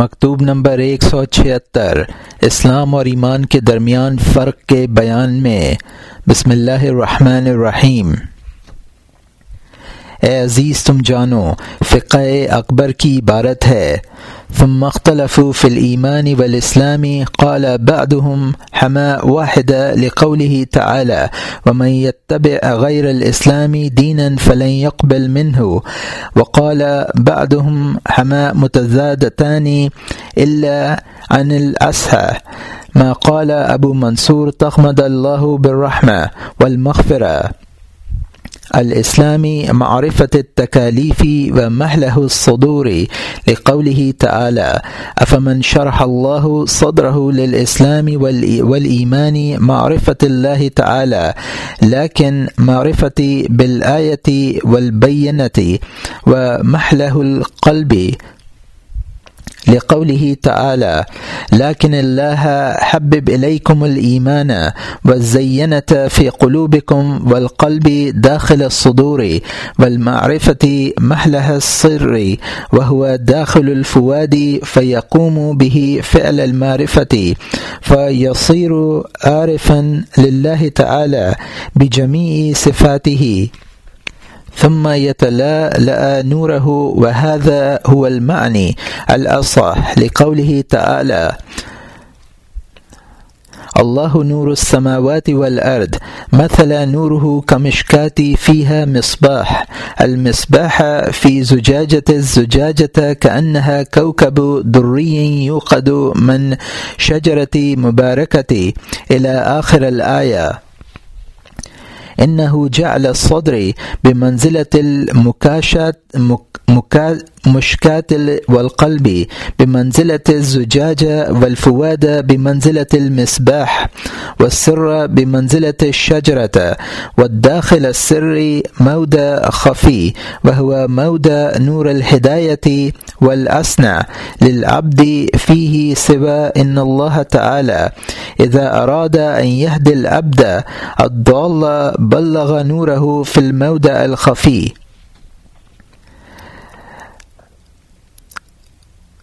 مکتوب نمبر ایک سو چھہتر، اسلام اور ایمان کے درمیان فرق کے بیان میں۔ بسم اللہ الرحمن الرحیم۔ اے عزیز تم جانو، فقہ اکبر کی عبارت ہے، ثم مختلف فی الایمان والاسلام قال بعضهم حما واحد لقوله تعالى ومن يتبع غير الاسلام دينا فلن يقبل منه، وقال بعضهم حما متزادتان الا عن الاسحى ما قال ابو منصور تخمد الله بالرحمه والمغفره الاسلامی معرفت تکالیفی و محلہ الصدور لقوله تعالى افمن شرح الله صدره للاسلام والایمان معرفت الله تعالى لكن معرفتي بالآية والبينة ومحله القلب لقوله تعالى، لكن الله حبب إليكم الإيمان والزينة في قلوبكم والقلب داخل الصدور والمعرفة محلها السر وهو داخل الفواد فيقوم به فعل المعرفة فيصير عارفا لله تعالى بجميع صفاته. ثم يتلا نوره وهذا هو المعني الأصح لقوله تعالى الله نور السماوات والأرض مثل نوره كمشكات فيها مصباح المصباح في زجاجة الزجاجة كأنها كوكب دري يوقد من شجرة مباركة إلى آخر الآية انه جعل الصدر بمنزله المكاشات مشكات والقلب بمنزلة الزجاجة والفواد بمنزلة المصباح والسر بمنزلة الشجرة والداخل السر مودى خفي وهو مودى نور الهداية والأصنع للعبد فيه سوى إن الله تعالى. إذا أراد أن يهدي العبد الضال بلغ نوره في المودى الخفي.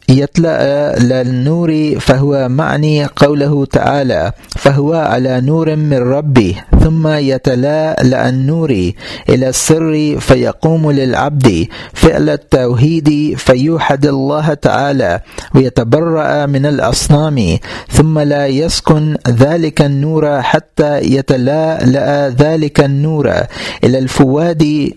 يطلع للنور فهو معني قوله تعالى، فهو على نور من ربه، ثم يتلا النور إلى السر فيقوم للعبد، فعل التوحيد فيوحد الله تعالى، ويتبرأ من الأصنام، ثم لا يسكن ذلك النور حتى يتلا ذلك النور إلى الفواد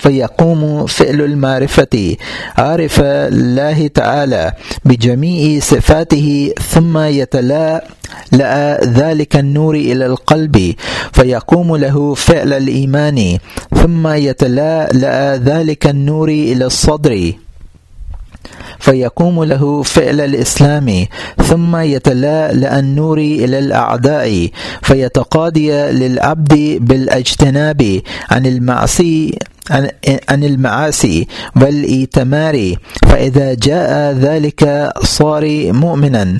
فيقوم فعل المعرفة عارف الله تعالى بجميع صفاته ثم يتلا لأ ذلك النور إلى القلب فيقوم له فعل الإيمان ثم يتلا لأ ذلك النور إلى الصدر فيقوم له فعل الإسلام ثم يتلا النور إلى الأعداء فيتقاضي للعبد بالاجتناب عن المعصي عن المعاصي والإيتمار، فإذا جاء ذلك صار مؤمنا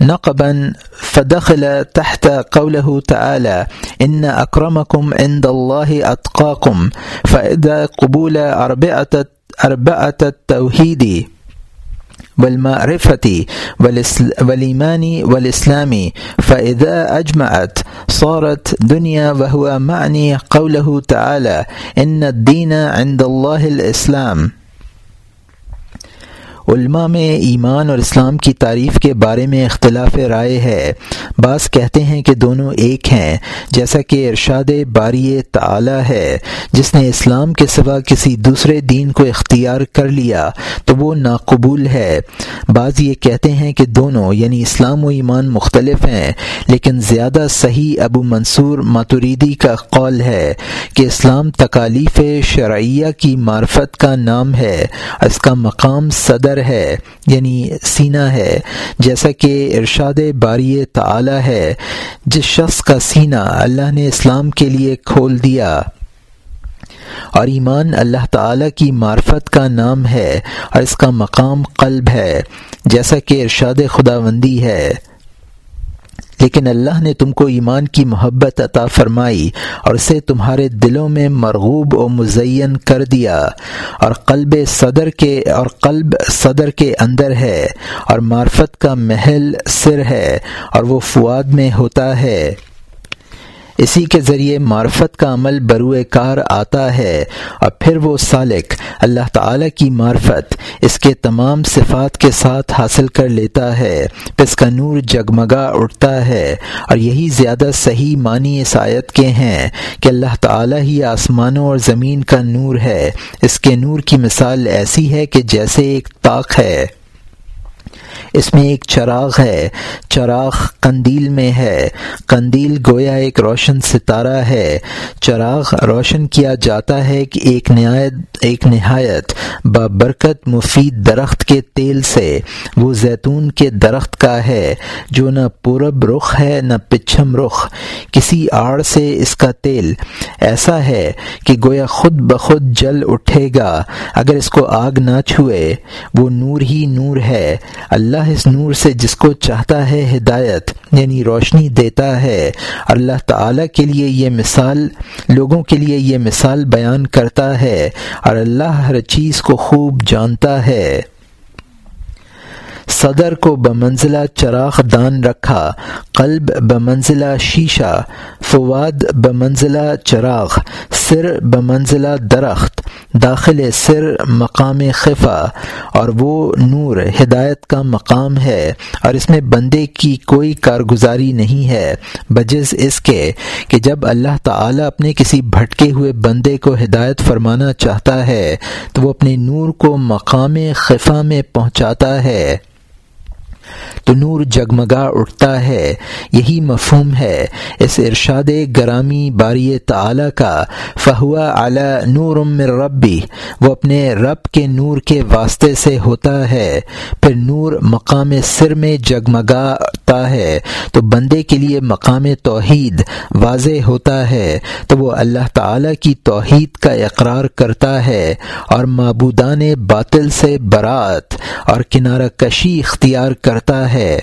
نقبا فدخل تحت قوله تعالى إن أكرمكم عند الله أتقاكم، فإذا قبول أربعة أربعة التوحيد. والمعرفة والإيمان والإسلام، فإذا أجمعت صارت دنيا وهو معني قوله تعالى إن الدين عند الله الإسلام. علماء میں ایمان اور اسلام کی تعریف کے بارے میں اختلاف رائے ہے۔ بعض کہتے ہیں کہ دونوں ایک ہیں، جیسا کہ ارشاد باری تعالی ہے، جس نے اسلام کے سوا کسی دوسرے دین کو اختیار کر لیا تو وہ ناقبول ہے۔ بعض یہ کہتے ہیں کہ دونوں یعنی اسلام و ایمان مختلف ہیں، لیکن زیادہ صحیح ابو منصور ماتوریدی کا قول ہے کہ اسلام تکالیف شرعیہ کی معرفت کا نام ہے۔ اس کا مقام صدر ہے یعنی سینہ ہے، جیسا کہ ارشاد باری تعالی ہے، جس شخص کا سینہ اللہ نے اسلام کے لیے کھول دیا۔ اور ایمان اللہ تعالی کی معرفت کا نام ہے اور اس کا مقام قلب ہے، جیسا کہ ارشاد خدا بندی ہے۔ لیکن اللہ نے تم کو ایمان کی محبت عطا فرمائی اور اسے تمہارے دلوں میں مرغوب و مزین کر دیا اور قلب صدر کے اور قلب صدر کے اندر ہے اور معرفت کا محل سر ہے اور وہ فواد میں ہوتا ہے۔ اسی کے ذریعے معرفت کا عمل بروئے کار آتا ہے اور پھر وہ سالک اللہ تعالی کی معرفت اس کے تمام صفات کے ساتھ حاصل کر لیتا ہے، پھر اس کا نور جگمگا اٹھتا ہے اور یہی زیادہ صحیح معنی اس آیت کے ہیں کہ اللہ تعالی ہی آسمانوں اور زمین کا نور ہے۔ اس کے نور کی مثال ایسی ہے کہ جیسے ایک طاق ہے۔ اس میں ایک چراغ ہے، چراغ قندیل میں ہے۔ قندیل گویا ایک روشن ستارہ ہے۔ چراغ روشن کیا جاتا ہے کہ ایک نہایت ایک نہایت بابرکت مفید درخت کے تیل سے۔ وہ زیتون کے درخت کا ہے، جو نہ پورب رخ ہے، نہ پچھم رخ۔ کسی آڑ سے اس کا تیل۔ ایسا ہے کہ گویا خود بخود جل اٹھے گا۔ اگر اس کو آگ نہ چھوئے، وہ نور ہی نور ہے۔ اللہ اللہ اس نور سے جس کو چاہتا ہے ہدایت یعنی روشنی دیتا ہے۔ اللہ تعالیٰ کے لیے یہ مثال، لوگوں کے لیے یہ مثال بیان کرتا ہے۔ اور اللہ ہر چیز کو خوب جانتا ہے۔ صدر کو بمنزلہ چراغ دان رکھا، قلب بمنزلہ شیشہ، فواد بمنزلہ چراغ، سر بمنزلہ درخت، داخل سر مقام خفا، اور وہ نور ہدایت کا مقام ہے، اور اس میں بندے کی کوئی کارگزاری نہیں ہے، بجز اس کے کہ جب اللہ تعالیٰ اپنے کسی بھٹکے ہوئے بندے کو ہدایت فرمانا چاہتا ہے، تو وہ اپنے نور کو مقام خفا میں پہنچاتا ہے۔ تو نور جگمگا اٹھتا ہے، یہی مفہوم ہے۔ اس ارشاد گرامی باری تعالی کا فہوا اعلی نور ربی، وہ اپنے رب کے نور کے واسطے سے ہوتا ہے۔ پھر نور مقام سر میں جگمگاتا ہے، تو بندے کے لیے مقام توحید واضح ہوتا ہے۔ تو وہ اللہ تعالی کی توحید کا اقرار کرتا ہے اور معبودان باطل سے برات اور کنارہ کشی اختیار کر کرتا ہے۔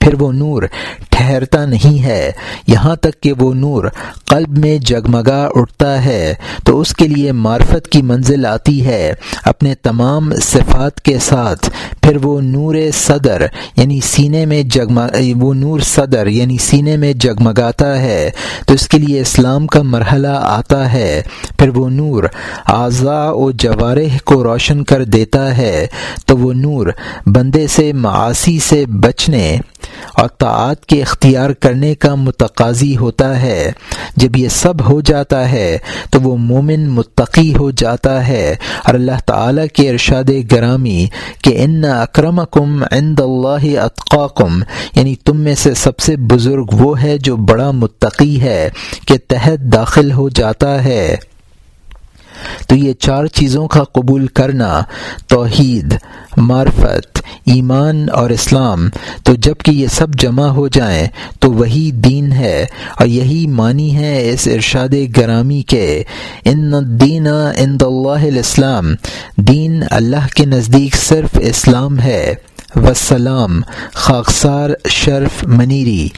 پھر وہ نور ٹھہرتا نہیں ہے۔ یہاں تک کہ وہ نور قلب میں جگمگا اٹھتا ہے، تو اس کے لیے معرفت کی منزل آتی ہے اپنے تمام صفات کے ساتھ۔ پھر وہ نور صدر یعنی سینے میں جگمگ وہ نور صدر یعنی سینے میں جگمگاتا ہے، تو اس کے لیے اسلام کا مرحلہ آتا ہے۔ پھر وہ نور اعضاء و جوارح کو روشن کر دیتا ہے، تو وہ نور بندے سے معاشی سے بچنے اور طاعت کے اختیار کرنے کا متقاضی ہوتا ہے۔ جب یہ سب ہو جاتا ہے، تو وہ مومن متقی ہو جاتا ہے۔ اور اللہ تعالیٰ کے ارشاد گرامی کہ ان اکرم کم عند اللہ اطقاکم یعنی تم میں سے سب سے بزرگ وہ ہے جو بڑا متقی ہے، کہ تحت داخل ہو جاتا ہے۔ تو یہ چار چیزوں کا قبول کرنا توحید، معرفت، ایمان اور اسلام۔ تو جبکہ یہ سب جمع ہو جائیں تو وہی دین ہے اور یہی معنی ہے اس ارشاد گرامی کے۔ ان دین ان اللہ الاسلام، دین اللہ کے نزدیک صرف اسلام ہے۔ وسلام، خاکسار، شرف، منیری۔